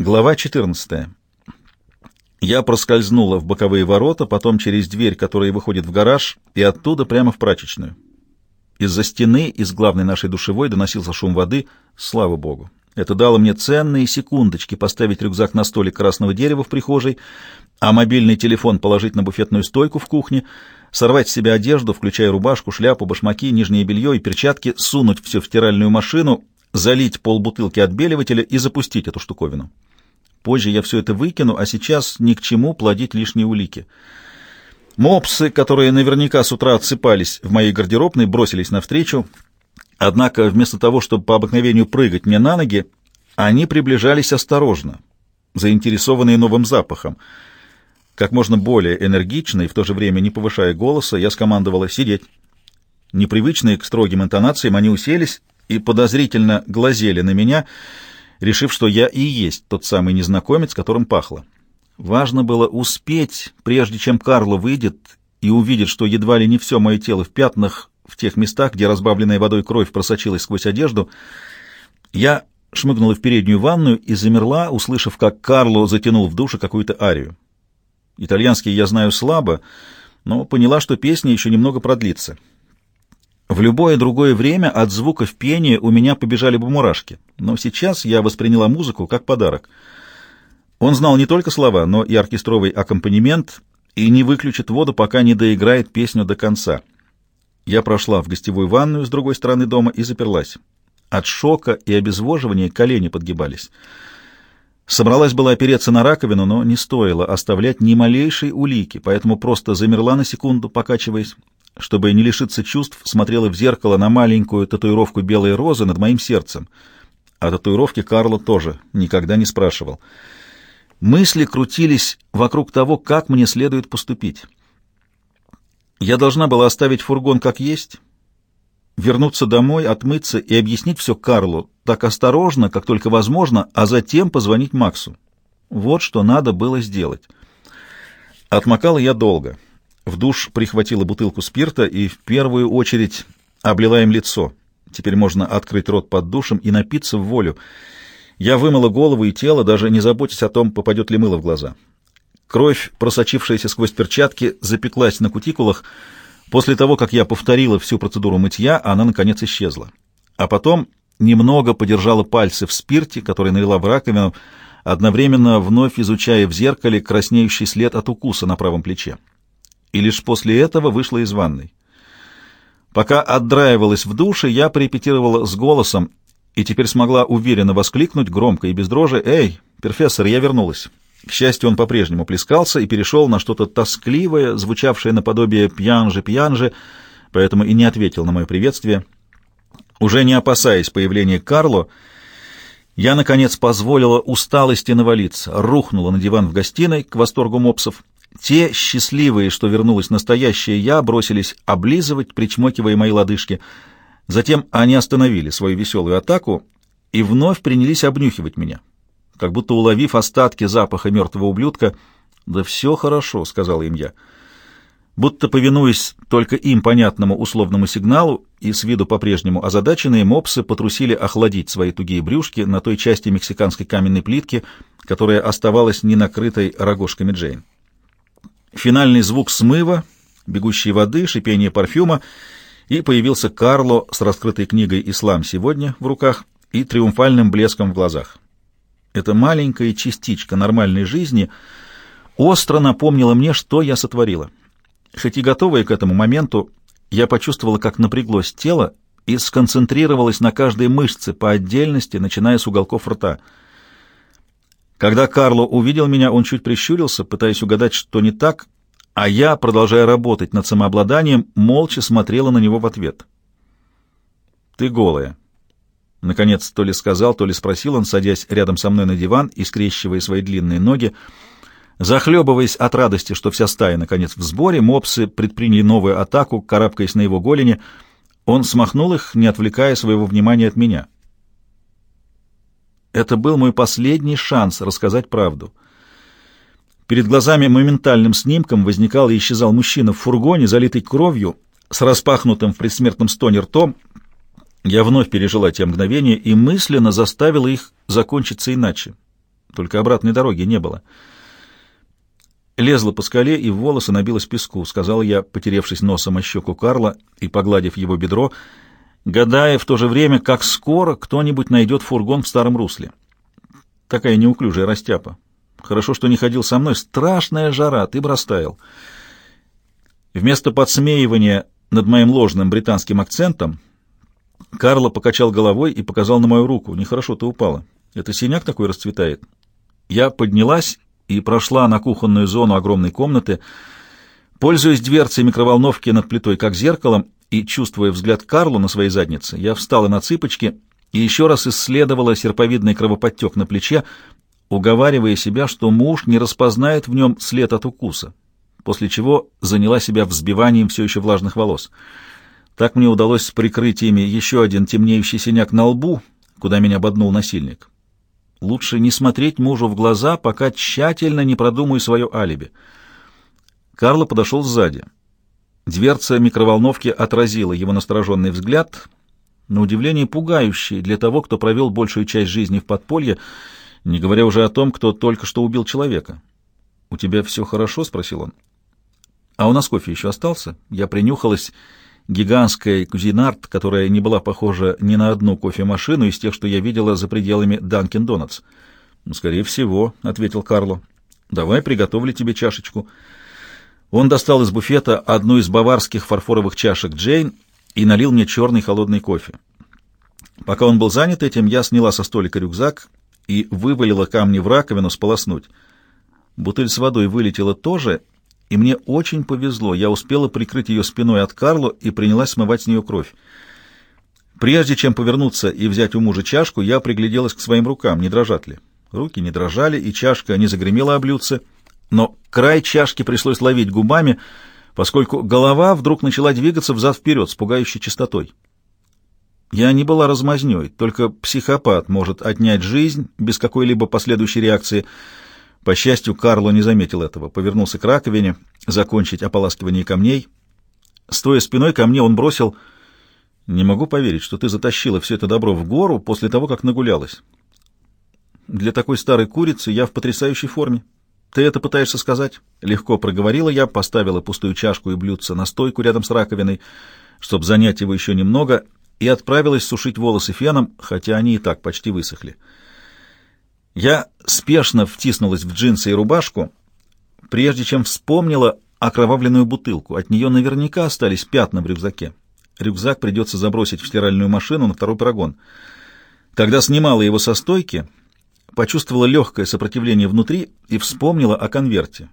Глава 14. Я проскользнула в боковые ворота, потом через дверь, которая выходит в гараж, и оттуда прямо в прачечную. Из-за стены, из главной нашей душевой, доносился шум воды. Слава богу! Это дало мне ценные секундочки поставить рюкзак на столик красного дерева в прихожей, а мобильный телефон положить на буфетную стойку в кухне, сорвать с себя одежду, включая рубашку, шляпу, башмаки, нижнее белье и перчатки, сунуть все в стиральную машину залить полбутылки отбеливателя и запустить эту штуковину. Позже я все это выкину, а сейчас ни к чему плодить лишние улики. Мопсы, которые наверняка с утра отсыпались в моей гардеробной, бросились навстречу. Однако вместо того, чтобы по обыкновению прыгать мне на ноги, они приближались осторожно, заинтересованные новым запахом. Как можно более энергично и в то же время не повышая голоса, я скомандовала «сидеть». Непривычные к строгим интонациям, они уселись и подозрительно глазели на меня, решив, что я и есть тот самый незнакомец, которым пахло. Важно было успеть, прежде чем Карло выйдет и увидит, что едва ли не все мое тело в пятнах в тех местах, где разбавленная водой кровь просочилась сквозь одежду. Я шмыгнула в переднюю ванную и замерла, услышав, как Карло затянул в душе какую-то арию. Итальянский я знаю слабо, но поняла, что песня еще немного продлится. В любое другое время от звуков пения у меня побежали бы мурашки, но сейчас я восприняла музыку как подарок. Он знал не только слова, но и оркестровый аккомпанемент и не выключит воду, пока не доиграет песню до конца. Я прошла в гостевую ванную с другой стороны дома и заперлась. От шока и обезвоживания колени подгибались. Собралась была опереться на раковину, но не стоило оставлять ни малейшей улики, поэтому просто замерла на секунду, покачиваясь, чтобы не лишиться чувств, смотрела в зеркало на маленькую татуировку белой розы над моим сердцем. О татуировке Карло тоже никогда не спрашивал. Мысли крутились вокруг того, как мне следует поступить. Я должна была оставить фургон как есть, вернуться домой, отмыться и объяснить все Карлу так осторожно, как только возможно, а затем позвонить Максу. Вот что надо было сделать. Отмокала я долго. В душ прихватила бутылку спирта и в первую очередь облила им лицо. Теперь можно открыть рот под душем и напиться в волю. Я вымыла голову и тело, даже не заботясь о том, попадет ли мыло в глаза. Кровь, просочившаяся сквозь перчатки, запеклась на кутикулах. После того, как я повторила всю процедуру мытья, она, наконец, исчезла. А потом немного подержала пальцы в спирте, который налила в раковину, одновременно вновь изучая в зеркале краснеющий след от укуса на правом плече и лишь после этого вышла из ванной. Пока отдраивалась в душе, я порепетировала с голосом и теперь смогла уверенно воскликнуть громко и без дрожи «Эй, профессор, я вернулась!» К счастью, он по-прежнему плескался и перешел на что-то тоскливое, звучавшее наподобие «пьянжи-пьянжи», поэтому и не ответил на мое приветствие. Уже не опасаясь появления Карло, я, наконец, позволила усталости навалиться, рухнула на диван в гостиной к восторгу мопсов те счастливые, что вернулась настоящая я, бросились облизывать, причмокивая мои лодыжки. Затем они остановили свою веселую атаку и вновь принялись обнюхивать меня, как будто уловив остатки запаха мертвого ублюдка. «Да все хорошо», — сказал им я. Будто повинуясь только им понятному условному сигналу и с виду по-прежнему озадаченные мопсы потрусили охладить свои тугие брюшки на той части мексиканской каменной плитки, которая оставалась не накрытой рогожками Джейн. Финальный звук смыва, бегущей воды, шипение парфюма, и появился Карло с раскрытой книгой «Ислам сегодня» в руках и триумфальным блеском в глазах. Эта маленькая частичка нормальной жизни остро напомнила мне, что я сотворила. Хоть и готовая к этому моменту, я почувствовала, как напряглось тело и сконцентрировалась на каждой мышце по отдельности, начиная с уголков рта — когда Карло увидел меня, он чуть прищурился, пытаясь угадать, что не так, а я, продолжая работать над самообладанием, молча смотрела на него в ответ. «Ты голая». Наконец, то ли сказал, то ли спросил он, садясь рядом со мной на диван и скрещивая свои длинные ноги. Захлебываясь от радости, что вся стая, наконец, в сборе, мопсы предприняли новую атаку, карабкаясь на его голени. Он смахнул их, не отвлекая своего внимания от меня. Это был мой последний шанс рассказать правду. Перед глазами моментальным снимком возникал и исчезал мужчина в фургоне, залитый кровью, с распахнутым в предсмертном стоне ртом. Я вновь пережила те мгновения и мысленно заставила их закончиться иначе. только обратной дороги не было. Лезла по скале и в волосы набилась песку, сказал я, потеревшись носом о щеку Карла и погладив его бедро, гадая в то же время, как скоро кто-нибудь найдет фургон в старом русле. Такая неуклюжая растяпа. Хорошо, что не ходил со мной. Страшная жара, ты бы растаял. Вместо подсмеивания над моим ложным британским акцентом Карло покачал головой и показал на мою руку. Нехорошо ты упала. Это синяк такой расцветает. Я поднялась и прошла на кухонную зону огромной комнаты, пользуясь дверцей микроволновки над плитой как зеркалом и чувствуя взгляд Карло на своей заднице, я встала на цыпочки и еще раз исследовала серповидный кровоподтек на плече, уговаривая себя, что муж не распознает в нем след от укуса, после чего заняла себя взбиванием все еще влажных волос. Так мне удалось прикрыть ими еще один темнеющий синяк на лбу, куда меня ободнул насильник. Лучше не смотреть мужу в глаза, пока тщательно не продумаю свое алиби. Карло подошел сзади. Дверца микроволновки отразила его настороженный взгляд, на удивление пугающий для того, кто провел большую часть жизни в подполье, не говоря уже о том, кто только что убил человека. «У тебя все хорошо?» — спросил он. «А у нас кофе еще остался?» Я принюхалась гигантской кузинарт, которая не была похожа ни на одну кофемашину из тех, что я видела за пределами Данкин Донатс. «Ну, «Скорее всего», — ответил Карло. «Давай приготовлю тебе чашечку». Он достал из буфета одну из баварских фарфоровых чашек Джейн и налил мне черный холодный кофе. Пока он был занят этим, я сняла со столика рюкзак и вывалила камни в раковину сполоснуть. Бутыль с водой вылетела тоже, и мне очень повезло. Я успела прикрыть ее спиной от Карло и принялась смывать с нее кровь. Прежде чем повернуться и взять у мужа чашку, я пригляделась к своим рукам, не дрожат ли. Руки не дрожали, и чашка не загремела о но край чашки пришлось ловить губами, поскольку голова вдруг начала двигаться взад-вперед с пугающей частотой. Я не была размазнёй, только психопат может отнять жизнь без какой-либо последующей реакции — по счастью, Карло не заметил этого, повернулся к раковине, закончить ополаскивание камней. Стоя спиной ко мне, он бросил... «Не могу поверить, что ты затащила все это добро в гору после того, как нагулялась. Для такой старой курицы я в потрясающей форме. Ты это пытаешься сказать?» Легко проговорила я, поставила пустую чашку и блюдце на стойку рядом с раковиной, чтобы занять его еще немного, и отправилась сушить волосы феном, хотя они и так почти высохли. Я спешно втиснулась в джинсы и рубашку, прежде чем вспомнила окровавленную бутылку. От нее наверняка остались пятна в рюкзаке. Рюкзак придется забросить в стиральную машину на второй прогон. Когда снимала его со стойки, почувствовала легкое сопротивление внутри и вспомнила о конверте.